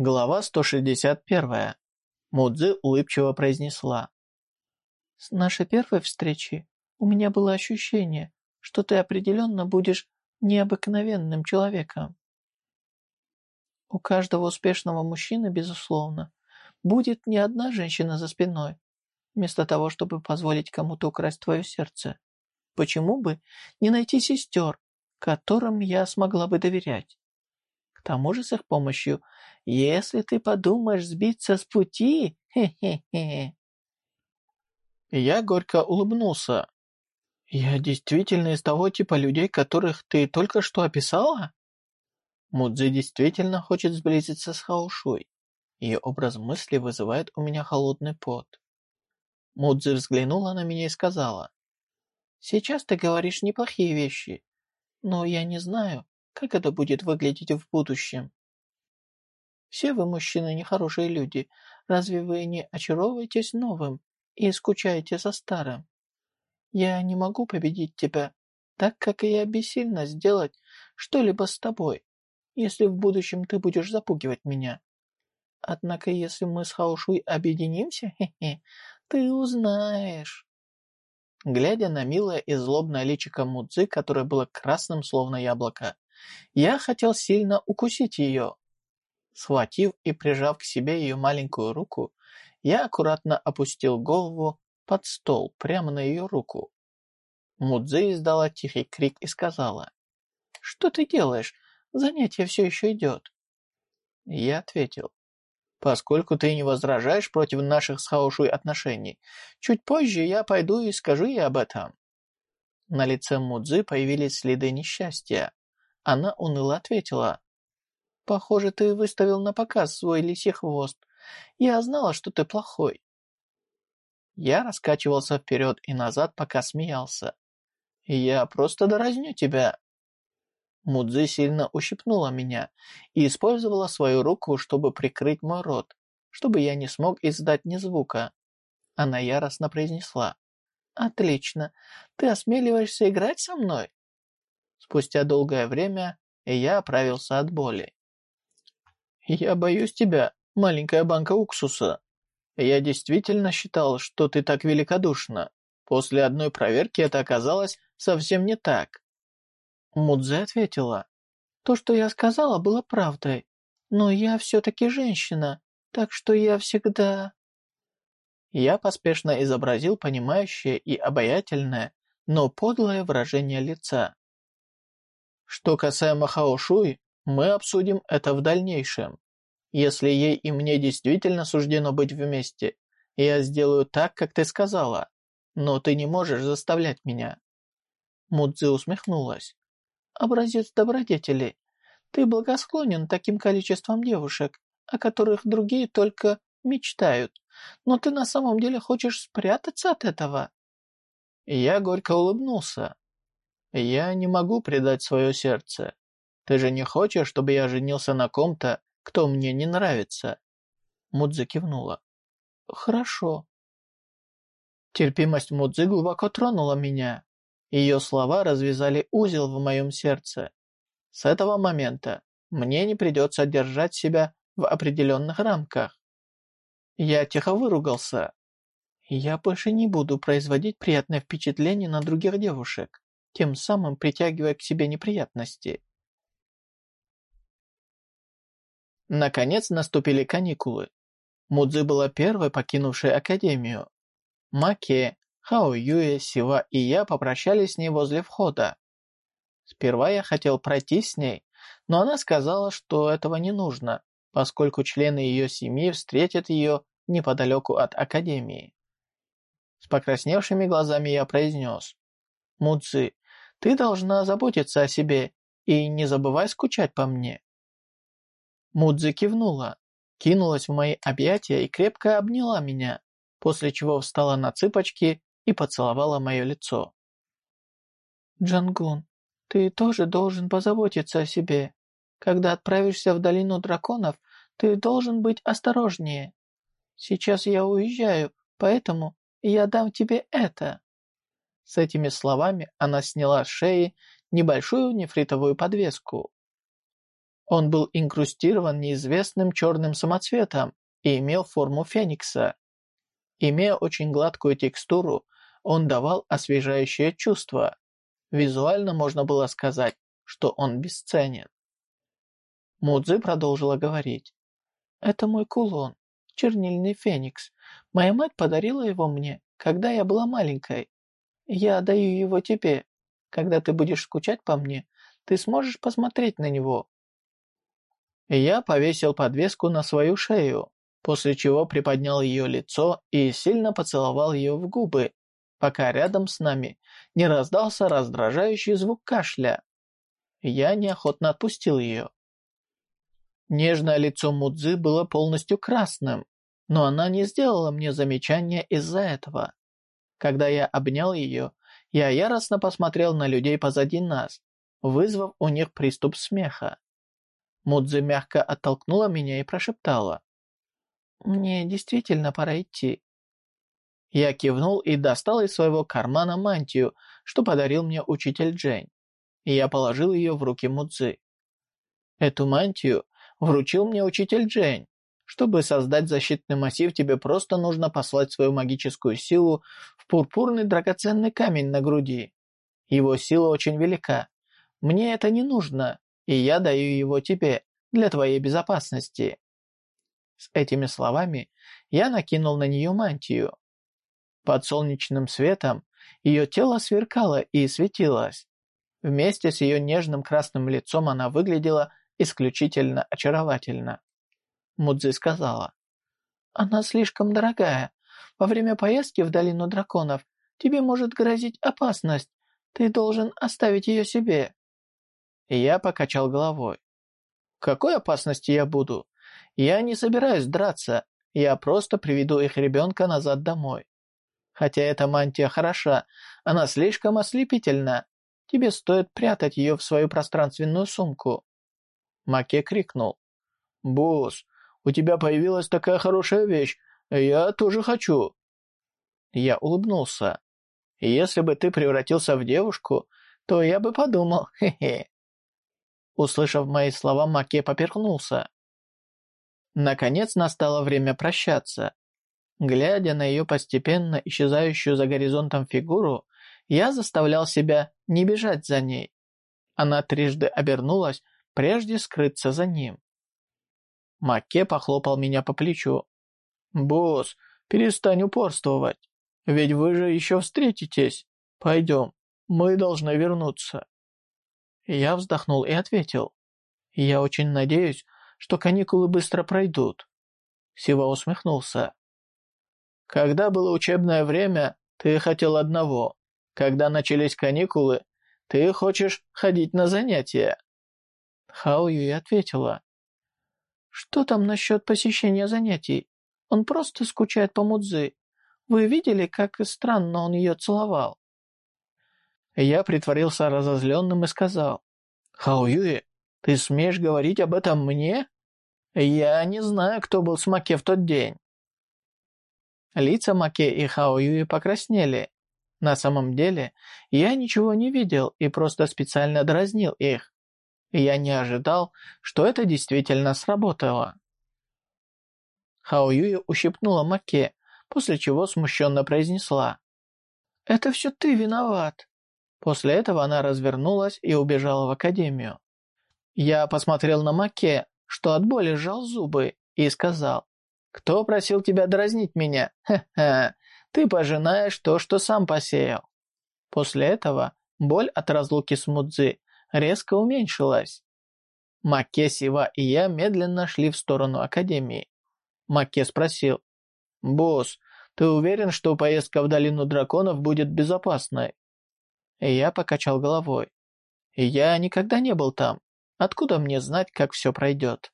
Глава 161. Мудзи улыбчиво произнесла. «С нашей первой встречи у меня было ощущение, что ты определенно будешь необыкновенным человеком. У каждого успешного мужчины, безусловно, будет не одна женщина за спиной, вместо того, чтобы позволить кому-то украсть твое сердце. Почему бы не найти сестер, которым я смогла бы доверять? К тому же с их помощью, если ты подумаешь сбиться с пути, хе-хе-хе. Я горько улыбнулся. «Я действительно из того типа людей, которых ты только что описала?» Мудзи действительно хочет сблизиться с Хаошуй. Ее образ мысли вызывает у меня холодный пот. Мудзи взглянула на меня и сказала, «Сейчас ты говоришь неплохие вещи, но я не знаю, как это будет выглядеть в будущем. Все вы, мужчины, нехорошие люди. Разве вы не очаровываетесь новым и скучаете за старым? Я не могу победить тебя, так как я бессильно сделать что-либо с тобой, если в будущем ты будешь запугивать меня. Однако, если мы с Хаушуй объединимся, хе -хе, ты узнаешь. Глядя на милое и злобное личико Мудзы, которое было красным, словно яблоко, я хотел сильно укусить ее. Схватив и прижав к себе ее маленькую руку, я аккуратно опустил голову под стол прямо на ее руку. Мудзи издала тихий крик и сказала, «Что ты делаешь? Занятие все еще идет». Я ответил, «Поскольку ты не возражаешь против наших с Хаошуй отношений, чуть позже я пойду и скажу ей об этом». На лице Мудзи появились следы несчастья. Она уныло ответила, «Похоже, ты выставил на показ свой лисий хвост. Я знала, что ты плохой». Я раскачивался вперед и назад, пока смеялся. «Я просто доразню тебя». Мудзи сильно ущипнула меня и использовала свою руку, чтобы прикрыть мой рот, чтобы я не смог издать ни звука. Она яростно произнесла. «Отлично. Ты осмеливаешься играть со мной?» Спустя долгое время я оправился от боли. «Я боюсь тебя, маленькая банка уксуса. Я действительно считал, что ты так великодушна. После одной проверки это оказалось совсем не так». Мудзе ответила. «То, что я сказала, было правдой. Но я все-таки женщина, так что я всегда...» Я поспешно изобразил понимающее и обаятельное, но подлое выражение лица. Что касаемо Хаошуй, мы обсудим это в дальнейшем. Если ей и мне действительно суждено быть вместе, я сделаю так, как ты сказала, но ты не можешь заставлять меня». Мудзи усмехнулась. «Образец добродетели. Ты благосклонен таким количеством девушек, о которых другие только мечтают, но ты на самом деле хочешь спрятаться от этого?» Я горько улыбнулся. «Я не могу предать свое сердце. Ты же не хочешь, чтобы я женился на ком-то, кто мне не нравится?» Мудзи кивнула. «Хорошо». Терпимость Мудзи глубоко тронула меня. Ее слова развязали узел в моем сердце. С этого момента мне не придется держать себя в определенных рамках. Я тихо выругался. Я больше не буду производить приятное впечатление на других девушек тем самым притягивая к себе неприятности. Наконец наступили каникулы. Мудзи была первой покинувшей академию. Маке, Хао Юэ, Сива и я попрощались с ней возле входа. Сперва я хотел пройти с ней, но она сказала, что этого не нужно, поскольку члены ее семьи встретят ее неподалеку от академии. С покрасневшими глазами я произнес. «Мудзи, ты должна заботиться о себе и не забывай скучать по мне». Мудзи кивнула, кинулась в мои объятия и крепко обняла меня, после чего встала на цыпочки и поцеловала мое лицо. «Джангун, ты тоже должен позаботиться о себе. Когда отправишься в долину драконов, ты должен быть осторожнее. Сейчас я уезжаю, поэтому я дам тебе это». С этими словами она сняла с шеи небольшую нефритовую подвеску. Он был инкрустирован неизвестным черным самоцветом и имел форму феникса. Имея очень гладкую текстуру, он давал освежающее чувство. Визуально можно было сказать, что он бесценен. Мудзи продолжила говорить. «Это мой кулон, чернильный феникс. Моя мать подарила его мне, когда я была маленькой. Я отдаю его тебе. Когда ты будешь скучать по мне, ты сможешь посмотреть на него». Я повесил подвеску на свою шею, после чего приподнял ее лицо и сильно поцеловал ее в губы, пока рядом с нами не раздался раздражающий звук кашля. Я неохотно отпустил ее. Нежное лицо Мудзы было полностью красным, но она не сделала мне замечания из-за этого. Когда я обнял ее, я яростно посмотрел на людей позади нас, вызвав у них приступ смеха. Мудзи мягко оттолкнула меня и прошептала. «Мне действительно пора идти». Я кивнул и достал из своего кармана мантию, что подарил мне учитель Джень. И я положил ее в руки Мудзи. Эту мантию вручил мне учитель Джень. Чтобы создать защитный массив, тебе просто нужно послать свою магическую силу в пурпурный драгоценный камень на груди. Его сила очень велика. Мне это не нужно, и я даю его тебе для твоей безопасности». С этими словами я накинул на нее мантию. Под солнечным светом ее тело сверкало и светилось. Вместе с ее нежным красным лицом она выглядела исключительно очаровательно. Мудзи сказала. «Она слишком дорогая. Во время поездки в Долину Драконов тебе может грозить опасность. Ты должен оставить ее себе». И я покачал головой. «Какой опасности я буду? Я не собираюсь драться. Я просто приведу их ребенка назад домой. Хотя эта мантия хороша, она слишком ослепительна. Тебе стоит прятать ее в свою пространственную сумку. Маке крикнул. «Босс, у тебя появилась такая хорошая вещь. Я тоже хочу». Я улыбнулся. «Если бы ты превратился в девушку, то я бы подумал, хе-хе». Услышав мои слова, Маке поперхнулся. Наконец настало время прощаться. Глядя на ее постепенно исчезающую за горизонтом фигуру, я заставлял себя не бежать за ней. Она трижды обернулась, прежде скрыться за ним. Маке похлопал меня по плечу. «Босс, перестань упорствовать, ведь вы же еще встретитесь. Пойдем, мы должны вернуться». Я вздохнул и ответил. «Я очень надеюсь, что каникулы быстро пройдут». Сива усмехнулся. «Когда было учебное время, ты хотел одного. Когда начались каникулы, ты хочешь ходить на занятия. Хао Юй ответила. «Что там насчет посещения занятий? Он просто скучает по Мудзи. Вы видели, как странно он ее целовал?» Я притворился разозленным и сказал. «Хао Юй, ты смеешь говорить об этом мне? Я не знаю, кто был с Маке в тот день». Лица Маке и Хао Юи покраснели. На самом деле, я ничего не видел и просто специально дразнил их. Я не ожидал, что это действительно сработало. Хао Юй ущипнула Маке, после чего смущенно произнесла. «Это все ты виноват». После этого она развернулась и убежала в академию. Я посмотрел на Маке, что от боли сжал зубы, и сказал, «Кто просил тебя дразнить меня? Ха-ха, ты пожинаешь то, что сам посеял». После этого боль от разлуки с Мудзи резко уменьшилась. Макке, Сива и я медленно шли в сторону Академии. Макке спросил, «Босс, ты уверен, что поездка в Долину Драконов будет безопасной?» Я покачал головой. «Я никогда не был там. Откуда мне знать, как все пройдет?»